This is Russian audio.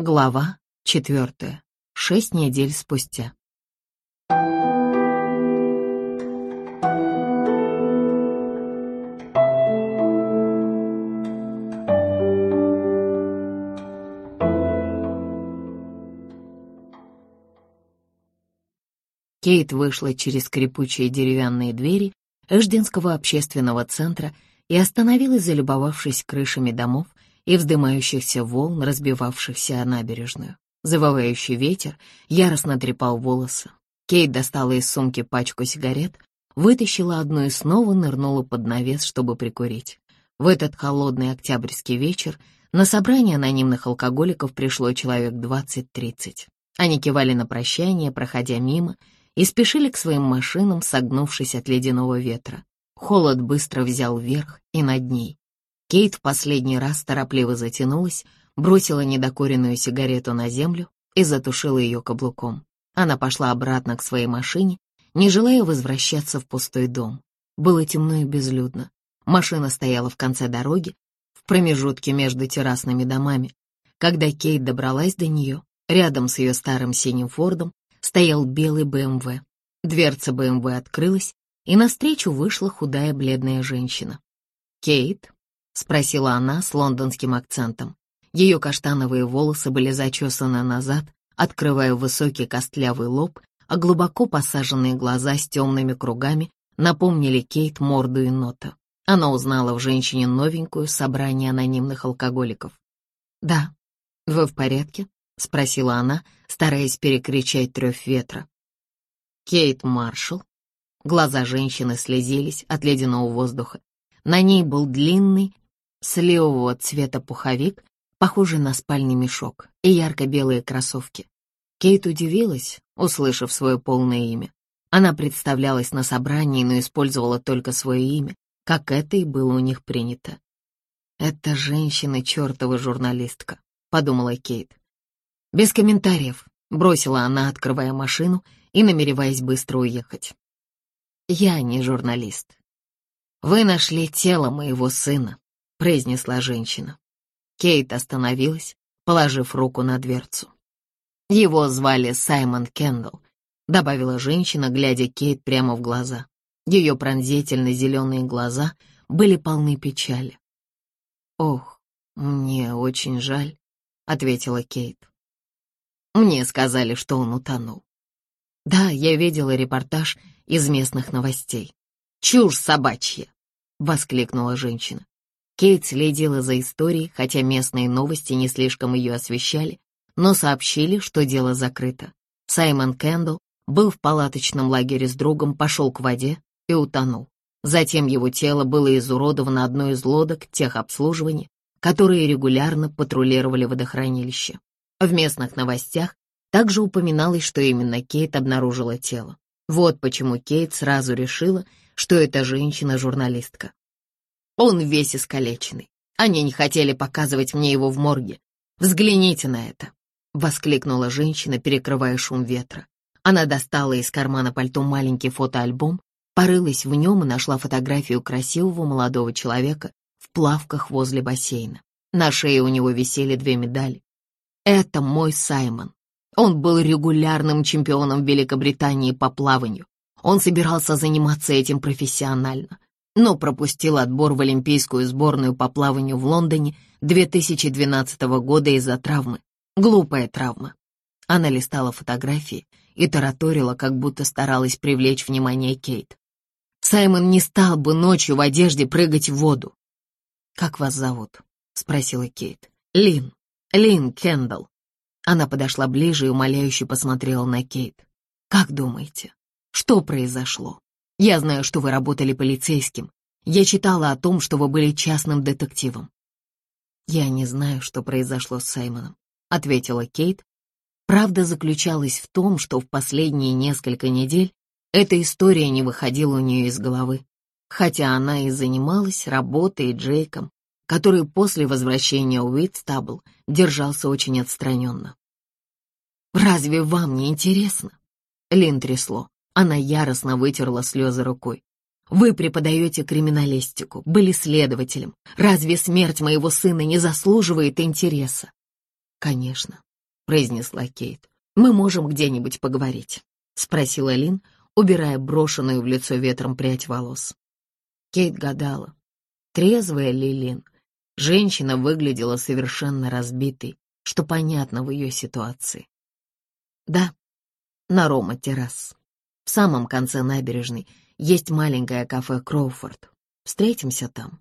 Глава четвертая. Шесть недель спустя. Кейт вышла через скрипучие деревянные двери Эжденского общественного центра и остановилась, залюбовавшись крышами домов и вздымающихся волн, разбивавшихся о набережную. Завывающий ветер яростно трепал волосы. Кейт достала из сумки пачку сигарет, вытащила одну и снова нырнула под навес, чтобы прикурить. В этот холодный октябрьский вечер на собрание анонимных алкоголиков пришло человек 20-30. Они кивали на прощание, проходя мимо, и спешили к своим машинам, согнувшись от ледяного ветра. Холод быстро взял верх и над ней. Кейт в последний раз торопливо затянулась, бросила недокуренную сигарету на землю и затушила ее каблуком. Она пошла обратно к своей машине, не желая возвращаться в пустой дом. Было темно и безлюдно. Машина стояла в конце дороги, в промежутке между террасными домами. Когда Кейт добралась до нее, рядом с ее старым синим Фордом стоял белый БМВ. Дверца БМВ открылась, и навстречу вышла худая бледная женщина. «Кейт?» — спросила она с лондонским акцентом. Ее каштановые волосы были зачесаны назад, открывая высокий костлявый лоб, а глубоко посаженные глаза с темными кругами напомнили Кейт морду и нота. Она узнала в женщине новенькую собрание анонимных алкоголиков. «Да, вы в порядке?» — спросила она, стараясь перекричать трёв ветра. Кейт Маршалл. Глаза женщины слезились от ледяного воздуха. На ней был длинный, сливового цвета пуховик, похожий на спальный мешок, и ярко-белые кроссовки. Кейт удивилась, услышав свое полное имя. Она представлялась на собрании, но использовала только свое имя, как это и было у них принято. «Это женщина чертова журналистка», — подумала Кейт. Без комментариев бросила она, открывая машину и намереваясь быстро уехать. «Я не журналист. Вы нашли тело моего сына», — произнесла женщина. Кейт остановилась, положив руку на дверцу. «Его звали Саймон Кендалл», — добавила женщина, глядя Кейт прямо в глаза. Ее пронзительно-зеленые глаза были полны печали. «Ох, мне очень жаль», — ответила Кейт. Мне сказали, что он утонул. Да, я видела репортаж из местных новостей. «Чушь собачья!» — воскликнула женщина. Кейт следила за историей, хотя местные новости не слишком ее освещали, но сообщили, что дело закрыто. Саймон Кэндалл был в палаточном лагере с другом, пошел к воде и утонул. Затем его тело было изуродовано одной из лодок техобслуживания, которые регулярно патрулировали водохранилище. В местных новостях также упоминалось, что именно Кейт обнаружила тело. Вот почему Кейт сразу решила, что это женщина-журналистка. Он весь искалеченный. Они не хотели показывать мне его в морге. Взгляните на это!» — воскликнула женщина, перекрывая шум ветра. Она достала из кармана пальто маленький фотоальбом, порылась в нем и нашла фотографию красивого молодого человека в плавках возле бассейна. На шее у него висели две медали это мой Саймон. Он был регулярным чемпионом Великобритании по плаванию. Он собирался заниматься этим профессионально, но пропустил отбор в Олимпийскую сборную по плаванию в Лондоне 2012 года из-за травмы. Глупая травма. Она листала фотографии и тараторила, как будто старалась привлечь внимание Кейт. Саймон не стал бы ночью в одежде прыгать в воду. «Как вас зовут?» — спросила Кейт. «Лин». Лин Кендалл. Она подошла ближе и умоляюще посмотрела на Кейт. «Как думаете, что произошло? Я знаю, что вы работали полицейским. Я читала о том, что вы были частным детективом». «Я не знаю, что произошло с Саймоном», — ответила Кейт. Правда заключалась в том, что в последние несколько недель эта история не выходила у нее из головы, хотя она и занималась работой Джейком, который после возвращения Уитстабл держался очень отстраненно. «Разве вам не интересно?» Лин трясло. Она яростно вытерла слезы рукой. «Вы преподаете криминалистику, были следователем. Разве смерть моего сына не заслуживает интереса?» «Конечно», произнесла Кейт. «Мы можем где-нибудь поговорить», — спросила Лин, убирая брошенную в лицо ветром прядь волос. Кейт гадала, трезвая ли Лин. Женщина выглядела совершенно разбитой, что понятно в ее ситуации. «Да, на Рома-террас. В самом конце набережной есть маленькое кафе «Кроуфорд». Встретимся там».